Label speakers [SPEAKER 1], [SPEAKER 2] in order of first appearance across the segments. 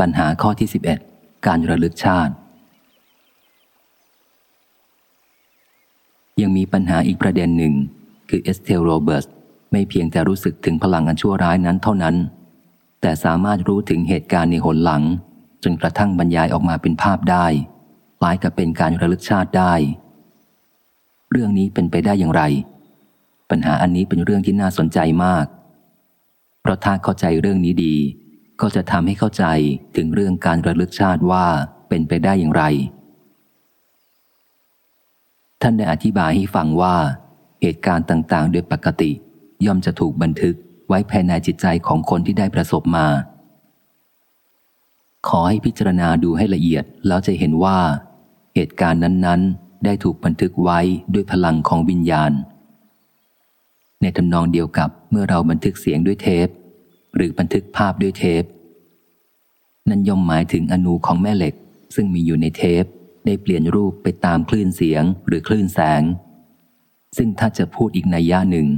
[SPEAKER 1] ปัญหาข้อที่ 11 การระลึกชาติ ยังมีปัญหาอีกประเด็นหนึ่ง คือเอสเทลโรเบิร์ตส์ไม่เพียงแต่รู้สึกถึงพลังอันชั่วร้ายนั้นเท่านั้น แต่สามารถรู้ถึงเหตุการณ์ในหนหลัง จนกระทั่งบรรยายออกมาเป็นภาพได้คล้ายกับเป็นการระลึกชาติได้ เรื่องนี้เป็นไปได้อย่างไร ปัญหาอันนี้เป็นเรื่องที่น่าสนใจมาก เพราะถ้าเข้าใจเรื่องนี้ดี ก็จะทำให้เข้าใจถึงเรื่องการระลึกชาติว่าเป็นไปได้อย่างไร ท่านได้อธิบายให้ฟังว่า เหตุการณ์ต่างๆ โดยปกติ ย่อมจะถูกบันทึกไว้ภายในจิตใจของคนที่ได้ประสบมา ขอให้พิจารณาดูให้ละเอียดแล้วจะเห็นว่า เหตุการณ์นั้นๆ ได้ถูกบันทึกไว้ด้วยพลังของวิญญาณ ในทำนองเดียวกับเมื่อเราบันทึกเสียงด้วยเทป หรือบันทึกภาพด้วยเทป นั่นย่อมหมายถึงอนูของแม่เหล็ก ซึ่งมีอยู่ในเทป ได้เปลี่ยนรูปไปตามคลื่นเสียงหรือคลื่นแสง ซึ่งถ้าจะพูดอีกในย่าหนึ่ง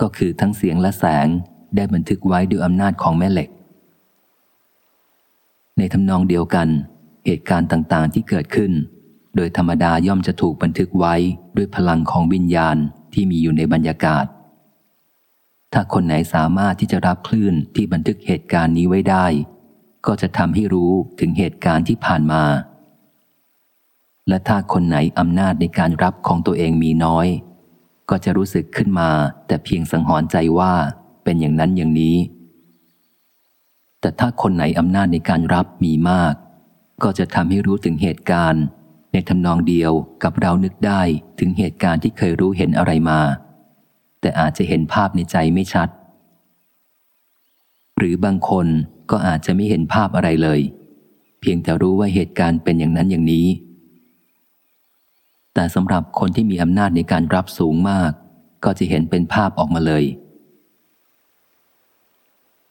[SPEAKER 1] ก็คือทั้งเสียงและแสงได้บันทึกไว้ด้วยอำนาจของแม่เหล็ก ในทำนองเดียวกัน เหตุการณ์ต่างๆที่เกิดขึ้น โดยธรรมดาย่อมจะถูกบันทึกไว้ด้วยพลังของวิญญาณที่มีอยู่ในบรรยากาศ ถ้าคนไหนสามารถที่จะรับคลื่นที่บันทึกเหตุการณ์นี้ไว้ได้ ก็จะทำให้รู้ถึงเหตุการณ์ที่ผ่านมา และถ้าคนไหนอำนาจในการรับของตัวเองมีน้อย ก็จะรู้สึกขึ้นมา แต่เพียงสังหรณ์ใจว่าเป็นอย่างนั้นอย่างนี้ แต่ถ้าคนไหนอำนาจในการรับมีมาก ก็จะทำให้รู้ถึงเหตุการณ์ ในทำนองเดียวกับเรานึกได้ถึงเหตุการณ์ที่เคยรู้เห็นอะไรมา แต่อาจจะเห็นภาพในใจไม่ชัด หรือบางคนก็อาจจะไม่เห็นภาพอะไรเลย เพียงแต่รู้ว่าเหตุการณ์เป็นอย่างนั้นอย่างนี้ แต่สำหรับคนที่มีอำนาจในการรับสูงมาก ก็จะเห็นเป็นภาพออกมาเลย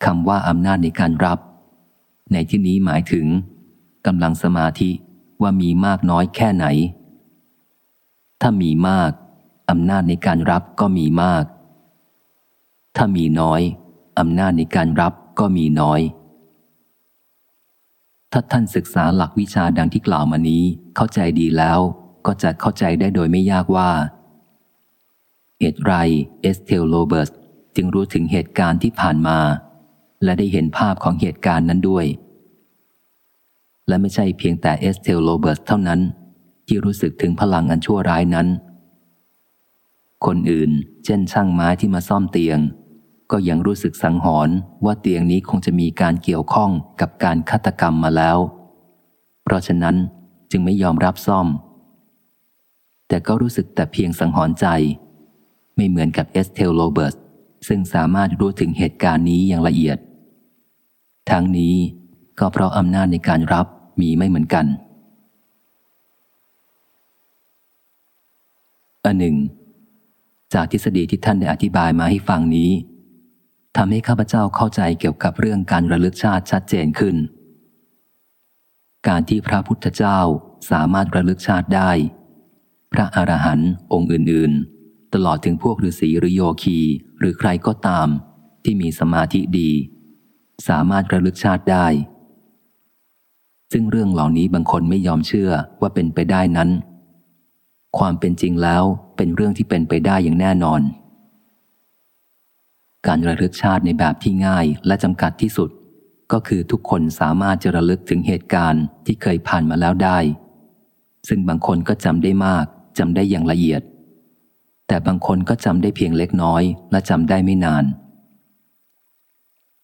[SPEAKER 1] คำว่าอำนาจในการรับ ในที่นี้หมายถึงกำลังสมาธิว่ามีมากน้อยแค่ไหน ถ้ามีมาก อำนาจในการรับก็มีมาก ถ้ามีน้อย อำนาจในการรับก็มีน้อย ถ้าท่านศึกษาหลักวิชาดังที่กล่าวมานี้เข้าใจดีแล้ว ก็จะเข้าใจได้โดยไม่ยากว่าเหตุไรเอสเทลโรเบิร์ตส์จึงรู้ถึงเหตุการณ์ที่ผ่านมา และได้เห็นภาพของเหตุการณ์นั้นด้วย และไม่ใช่เพียงแต่เอสเทลโรเบิร์ตส์เท่านั้น ที่รู้สึกถึงพลังอันชั่วร้ายนั้น คนอื่น เช่นช่างไม้ที่มาซ่อมเตียง ก็ยังรู้สึกสังหรณ์ว่าเตียงนี้คงจะมีการเกี่ยวข้องกับการฆาตกรรมมาแล้ว เพราะฉะนั้นจึงไม่ยอมรับซ่อม แต่ก็รู้สึกแต่เพียงสังหรณ์ใจ ไม่เหมือนกับเอสเทลโรเบิร์ตส์ซึ่งสามารถรู้ถึงเหตุการณ์นี้อย่างละเอียด ทั้งนี้ก็เพราะอำนาจในการรับมีไม่เหมือนกันอันหนึ่ง จากทฤษฎีที่ท่านได้อธิบายมาให้ฟังนี้ทำให้ข้าพเจ้าเข้าใจเกี่ยวกับเรื่องการระลึกชาติชัดเจนขึ้น การที่พระพุทธเจ้าสามารถระลึกชาติได้ พระอรหันต์องค์อื่น ๆ ตลอดถึงพวกฤาษีหรือโยคีหรือใครก็ตาม ที่มีสมาธิดี สามารถระลึกชาติได้ ซึ่งเรื่องเหล่านี้บางคนไม่ยอมเชื่อว่าเป็นไปได้นั้น ความเป็นจริงแล้วเป็นเรื่องที่เป็นไปได้อย่างแน่นอน การระลึกชาติในแบบที่ง่ายและจำกัดที่สุด ก็คือทุกคนสามารถจะระลึกถึงเหตุการณ์ที่เคยผ่านมาแล้วได้ ซึ่งบางคนก็จำได้มากจำได้อย่างละเอียด แต่บางคนก็จำได้เพียงเล็กน้อย และจำได้ไม่นาน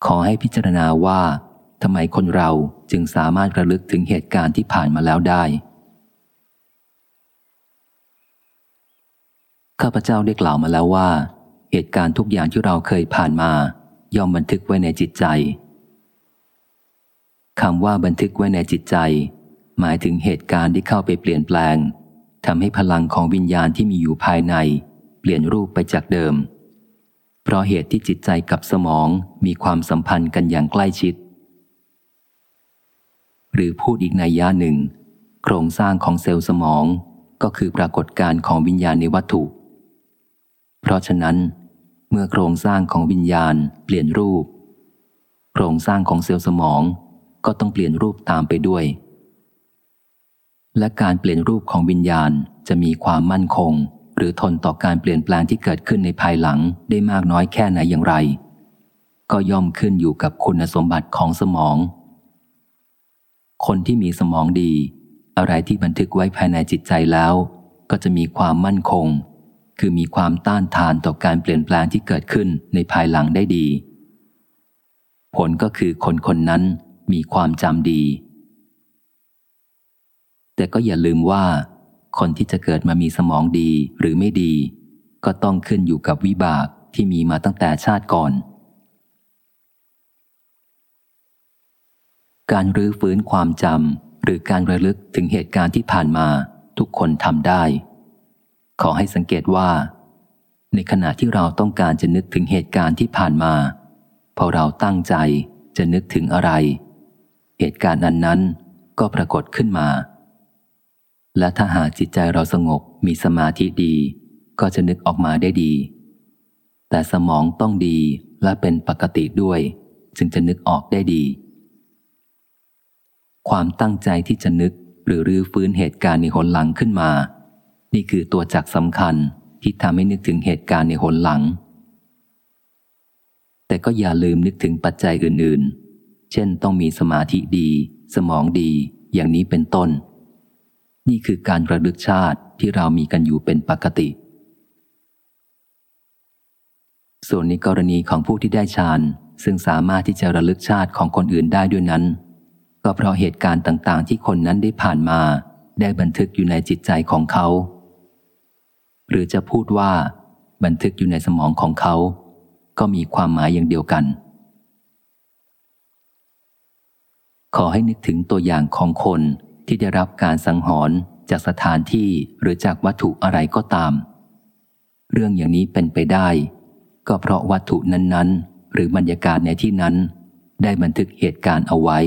[SPEAKER 1] ขอให้พิจารณาว่าทำไมคนเราจึงสามารถระลึกถึงเหตุการณ์ที่ผ่านมาแล้วได้ ข้าพเจ้าได้กล่าวมาแล้วว่า เหตุการณ์ทุกอย่างที่เราเคยผ่านมา ย่อมบันทึกไว้ในจิตใจคำว่าบันทึกไว้ในจิตใจ หมายถึงเหตุการณ์ที่เข้าไปเปลี่ยนแปลงทำให้พลังของวิญญาณที่มีอยู่ภายใน เปลี่ยนรูปไปจากเดิม เพราะเหตุที่จิตใจกับสมองมีความสัมพันธ์กันอย่างใกล้ชิด หรือพูดอีกในย่าหนึ่ง โครงสร้างของเซลล์สมองก็คือปรากฏการณ์ของวิญญาณในวัตถุ เพราะฉะนั้น เมื่อโครงสร้างของวิญญาณเปลี่ยนรูป โครงสร้างของเซลล์สมองก็ต้องเปลี่ยนรูปตามไปด้วย และการเปลี่ยนรูปของวิญญาณจะมีความมั่นคง หรือทนต่อการเปลี่ยนแปลงที่เกิดขึ้นในภายหลังได้มากน้อยแค่ไหนอย่างไร ก็ย่อมขึ้นอยู่กับคุณสมบัติของสมอง คนที่มีสมองดี อะไรที่บันทึกไว้ภายในจิตใจแล้ว ก็จะมีความมั่นคง คือมีความต้านทานต่อการเปลี่ยนแปลงที่เกิดขึ้นในภายหลังได้ดี ผลก็คือคนคนนั้นมีความจำดี แต่ก็อย่าลืมว่า คนที่จะเกิดมามีสมองดีหรือไม่ดี ก็ต้องขึ้นอยู่กับวิบากที่มีมาตั้งแต่ชาติก่อน การรื้อฟื้นความจำหรือการระลึกถึงเหตุการณ์ที่ผ่านมาทุกคนทำได้ ขอให้สังเกตว่า ในขณะที่เราต้องการจะนึกถึงเหตุการณ์ที่ผ่านมา พอเราตั้งใจจะนึกถึงอะไร เหตุการณ์นั้นนั้นก็ปรากฏขึ้นมา และถ้าหากจิตใจเราสงบมีสมาธิดี ก็จะนึกออกมาได้ดี แต่สมองต้องดีและเป็นปกติด้วย จึงจะนึกออกได้ดี ความตั้งใจที่จะนึกหรือรื้อฟื้นเหตุการณ์ในหนหลังขึ้นมา นี่คือตัวจักสำคัญที่ทำให้นึกถึงเหตุการณ์ในหนหลัง แต่ก็อย่าลืมนึกถึงปัจจัยอื่นๆ เช่นต้องมีสมาธิดี สมองดี อย่างนี้เป็นต้น นี่คือการระลึกชาติที่เรามีกันอยู่เป็นปกติ ส่วนในกรณีของผู้ที่ได้ฌานซึ่งสามารถที่จะระลึกชาติของคนอื่นได้ด้วยนั้น ก็เพราะเหตุการณ์ต่างๆ ที่คนนั้นได้ผ่านมา ได้บันทึกอยู่ในจิตใจของเขา หรือจะพูดว่า บันทึกอยู่ในสมองของเขา ก็มีความหมายอย่างเดียวกัน ขอให้นึกถึงตัวอย่างของคนที่ได้รับการสังหรณ์จากสถานที่หรือจากวัตถุอะไรก็ตาม เรื่องอย่างนี้เป็นไปได้ ก็เพราะวัตถุนั้นๆ หรือบรรยากาศในที่นั้น ได้บันทึกเหตุการณ์เอาไว้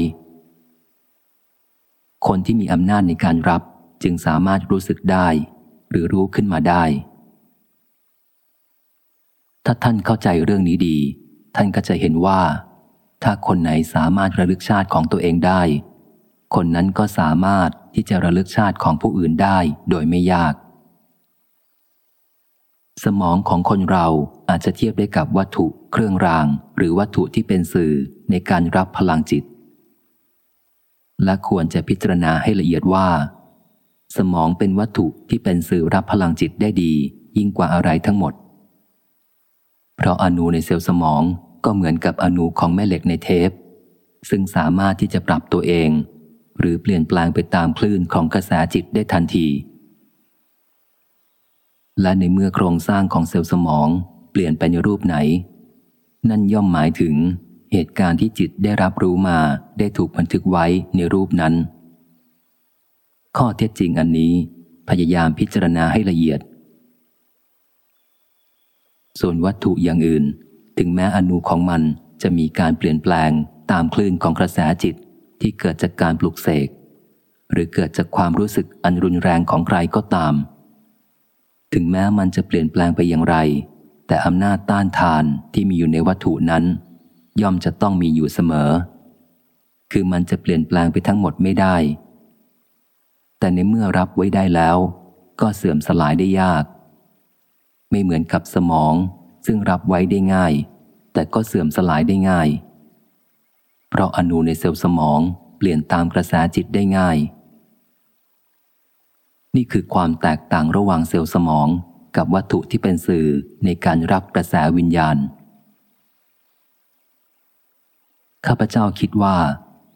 [SPEAKER 1] คนที่มีอำนาจในการรับจึงสามารถรู้สึกได้ รือรู้ขึ้นมาได้ ถ้าท่านเข้าใจเรื่องนี้ดี ท่านก็จะเห็นว่า ถ้าคนไหนสามารถระลึกชาติของตัวเองได้ คนนั้นก็สามารถที่จะระลึกชาติของผู้อื่นได้โดยไม่ยาก สมองของคนเราอาจจะเทียบได้กับวัตถุเครื่องราง หรือวัตถุที่เป็นสื่อในการรับพลังจิต และควรจะพิจารณาให้ละเอียดว่า สมองเป็นวัตถุที่เป็นสื่อรับพลังจิตได้ดี ยิ่งกว่าอะไรทั้งหมด เพราะอนูในเซลล์สมองก็เหมือนกับอนูของแม่เหล็กในเทป ซึ่งสามารถที่จะปรับตัวเอง หรือเปลี่ยนแปลงไปตามคลื่นของกระแสจิตได้ทันที และในเมื่อโครงสร้างของเซลล์สมอง เปลี่ยนไปในรูปไหน นั่นย่อมหมายถึงเหตุการณ์ที่จิตได้รับรู้มาได้ถูกบันทึกไว้ในรูปนั้น ข้อเท็จจริงอันนี้พยายามพิจารณาให้ละเอียด ส่วนวัตถุอย่างอื่น ถึงแม้อนูของมันจะมีการเปลี่ยนแปลงตามคลื่นของกระแสจิตที่เกิดจากการปลุกเสก หรือเกิดจากความรู้สึกอันรุนแรงของใครก็ตาม ถึงแม้มันจะเปลี่ยนแปลงไปอย่างไร แต่อำนาจต้านทานที่มีอยู่ในวัตถุนั้น ย่อมจะต้องมีอยู่เสมอ คือมันจะเปลี่ยนแปลงไปทั้งหมดไม่ได้ แต่ในเมื่อรับไว้ได้แล้ว ก็เสื่อมสลายได้ยาก ไม่เหมือนกับสมอง ซึ่งรับไว้ได้ง่าย แต่ก็เสื่อมสลายได้ง่าย เพราะอนูในเซลล์สมองเปลี่ยนตามกระแสจิตได้ง่าย นี่คือความแตกต่างระหว่างเซลล์สมองกับวัตถุที่เป็นสื่อในการรับกระแสวิญญาณ ข้าพเจ้าคิดว่า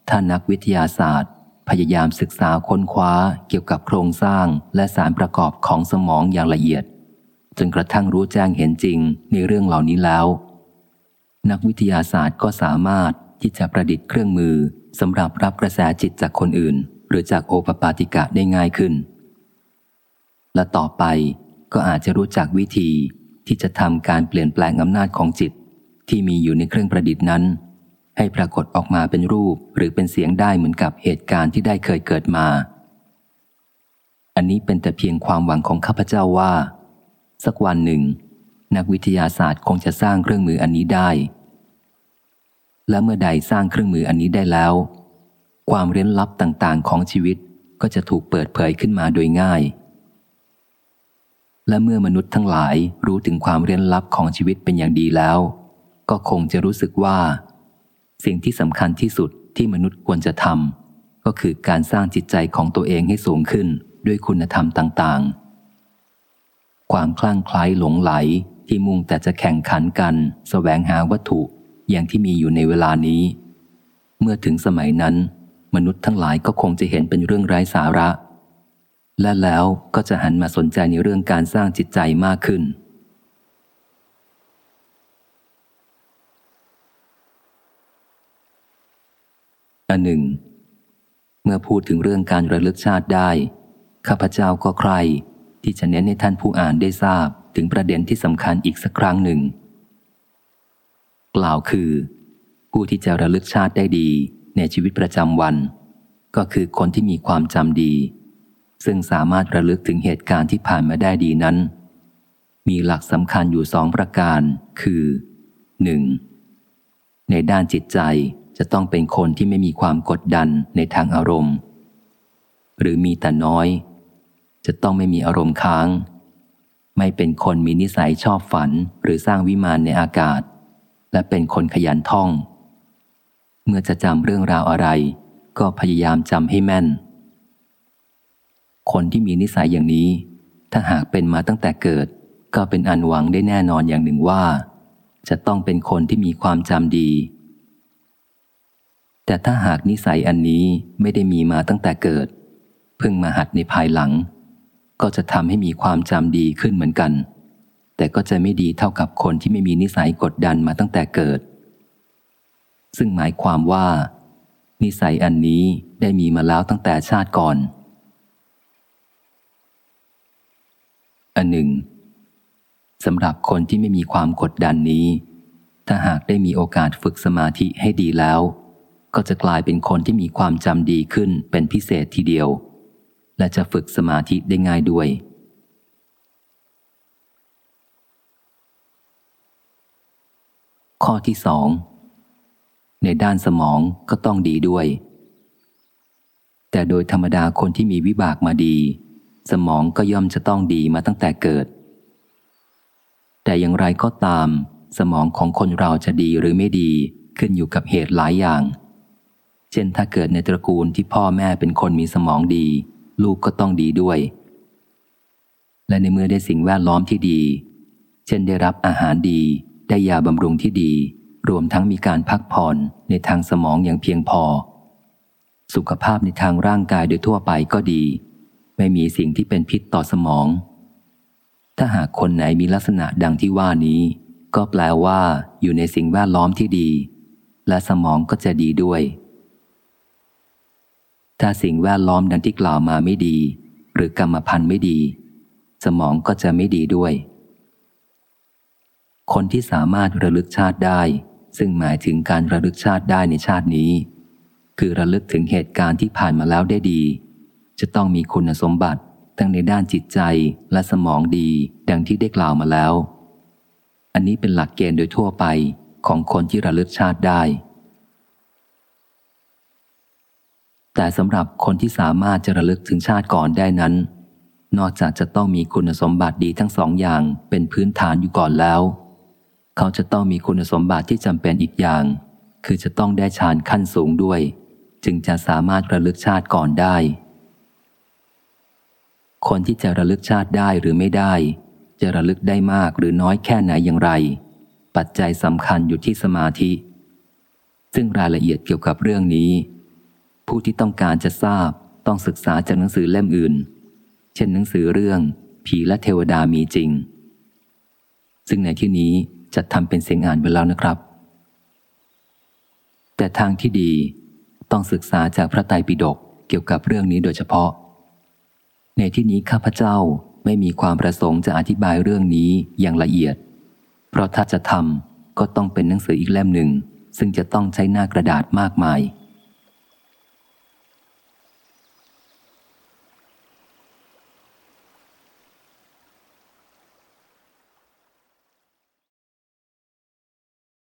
[SPEAKER 1] ถ้านักวิทยาศาสตร์ พยายามศึกษาค้นคว้าเกี่ยวกับโครงสร้างและสารประกอบของสมองอย่างละเอียด จนกระทั่งรู้แจ้งเห็นจริงในเรื่องเหล่านี้แล้ว นักวิทยาศาสตร์ก็สามารถที่จะประดิษฐ์เครื่องมือสำหรับรับกระแสจิตจากคนอื่น หรือจากโอปปาติกะได้ง่ายขึ้น และต่อไปก็อาจจะรู้จักวิธีที่จะทำการเปลี่ยนแปลงอำนาจของจิต ที่มีอยู่ในเครื่องประดิษฐ์นั้น ให้ปรากฏออกมาเป็นรูปหรือเป็นเสียงได้เหมือนกับเหตุการณ์ที่ได้เคยเกิดมา อันนี้เป็นแต่เพียงความหวังของข้าพเจ้าว่า สักวันหนึ่ง นักวิทยาศาสตร์คงจะสร้างเครื่องมืออันนี้ได้ และเมื่อใดสร้างเครื่องมืออันนี้ได้แล้ว ความเร้นลับต่างๆของชีวิตก็จะถูกเปิดเผยขึ้นมาโดยง่าย และเมื่อมนุษย์ทั้งหลายรู้ถึงความเร้นลับของชีวิตเป็นอย่างดีแล้ว ก็คงจะรู้สึกว่า สิ่งที่สำคัญที่สุดที่มนุษย์ควรจะทำก็คือการสร้างจิตใจของตัวเองให้สูงขึ้นด้วยคุณธรรมต่างๆ ความคลั่งไคล้หลงไหลที่มุ่งแต่จะแข่งขันกันสแสวงหาวัตถุอย่างที่มีอยู่ในเวลานี้ เมื่อถึงสมัยนั้น มนุษย์ทั้งหลายก็คงจะเห็นเป็นเรื่องไร้สาระ และแล้วก็จะหันมาสนใจในเรื่องการสร้างจิตใจมากขึ้น อันหนึ่ง เมื่อพูดถึงเรื่องการระลึกชาติได้ ข้าพเจ้าก็ใคร ที่จะเน้นให้ท่านผู้อ่านได้ทราบถึงประเด็นที่สำคัญอีกสักครั้งหนึ่ง กล่าวคือ ผู้ที่จะระลึกชาติได้ดีในชีวิตประจำวัน ก็คือคนที่มีความจำดี ซึ่งสามารถระลึกถึงเหตุการณ์ที่ผ่านมาได้ดีนั้น มีหลักสำคัญอยู่สองประการ คือ 1. ในด้านจิตใจ จะต้องเป็นคนที่ไม่มีความกดดันในทางอารมณ์ หรือมีแต่น้อย จะต้องไม่มีอารมณ์ค้าง ไม่เป็นคนมีนิสัยชอบฝันหรือสร้างวิมานในอากาศ และเป็นคนขยันท่อง เมื่อจะจำเรื่องราวอะไร ก็พยายามจำให้แม่น คนที่มีนิสัยอย่างนี้ ถ้าหากเป็นมาตั้งแต่เกิด ก็เป็นอันหวังได้แน่นอนอย่างหนึ่งว่า จะต้องเป็นคนที่มีความจำดี แต่ถ้าหากนิสัยอันนี้ไม่ได้มีมาตั้งแต่เกิด เพิ่งมาหัดในภายหลัง ก็จะทำให้มีความจำดีขึ้นเหมือนกัน แต่ก็จะไม่ดีเท่ากับคนที่ไม่มีนิสัยกดดันมาตั้งแต่เกิด ซึ่งหมายความว่า นิสัยอันนี้ได้มีมาแล้วตั้งแต่ชาติก่อน อันหนึ่งสำหรับคนที่ไม่มีความกดดันนี้ ถ้าหากได้มีโอกาสฝึกสมาธิให้ดีแล้ว ก็จะกลายเป็นคนที่มีความจำดีขึ้นเป็นพิเศษทีเดียว และจะฝึกสมาธิได้ง่ายด้วย ข้อที่สองในด้านสมองก็ต้องดีด้วย แต่โดยธรรมดาคนที่มีวิบากมาดี สมองก็ย่อมจะต้องดีมาตั้งแต่เกิด แต่อย่างไรก็ตาม สมองของคนเราจะดีหรือไม่ดีขึ้นอยู่กับเหตุหลายอย่าง เช่นถ้าเกิดในตระกูลที่พ่อแม่เป็นคนมีสมองดี ลูกก็ต้องดีด้วย และในเมื่อได้สิ่งแวดล้อมที่ดี เช่นได้รับอาหารดี ได้ยาบำรุงที่ดี รวมทั้งมีการพักผ่อนในทางสมองอย่างเพียงพอ สุขภาพในทางร่างกายโดยทั่วไปก็ดี ไม่มีสิ่งที่เป็นพิษต่อสมอง ถ้าหากคนไหนมีลักษณะดังที่ว่านี้ ก็แปลว่าอยู่ในสิ่งแวดล้อมที่ดี และสมองก็จะดีด้วย ถ้าสิ่งแวดล้อมดังที่กล่าวมาไม่ดี หรือกรรมพันธุ์ไม่ดี สมองก็จะไม่ดีด้วย คนที่สามารถระลึกชาติได้ ซึ่งหมายถึงการระลึกชาติได้ในชาตินี้ คือระลึกถึงเหตุการณ์ที่ผ่านมาแล้วได้ดี จะต้องมีคุณสมบัติทั้งในด้านจิตใจและสมองดีดังที่ได้กล่าวมาแล้ว อันนี้เป็นหลักเกณฑ์โดยทั่วไปของคนที่ระลึกชาติได้ แต่สำหรับคนที่สามารถจะระลึกถึงชาติก่อนได้นั้น นอกจากจะต้องมีคุณสมบัติดีทั้งสองอย่างเป็นพื้นฐานอยู่ก่อนแล้ว เขาจะต้องมีคุณสมบัติที่จำเป็นอีกอย่าง คือจะต้องได้ฌานขั้นสูงด้วย จึงจะสามารถระลึกชาติก่อนได้ คนที่จะระลึกชาติได้หรือไม่ได้ จะระลึกได้มากหรือน้อยแค่ไหนอย่างไร ปัจจัยสำคัญอยู่ที่สมาธิ ซึ่งรายละเอียดเกี่ยวกับเรื่องนี้ ผู้ที่ต้องการจะทราบต้องศึกษาจากหนังสือเล่มอื่น เช่นหนังสือเรื่อง ผีและเทวดามีจริง ซึ่งในที่นี้จะทำเป็นเสียงอ่านไปแล้วนะครับ แต่ทางที่ดีต้องศึกษาจากพระไตรปิฎกเกี่ยวกับเรื่องนี้โดยเฉพาะ ในที่นี้ข้าพเจ้าไม่มีความประสงค์จะอธิบายเรื่องนี้อย่างละเอียด เพราะถ้าจะทำก็ต้องเป็นหนังสืออีกเล่มหนึ่ง ซึ่งจะต้องใช้หน้ากระดาษมากมาย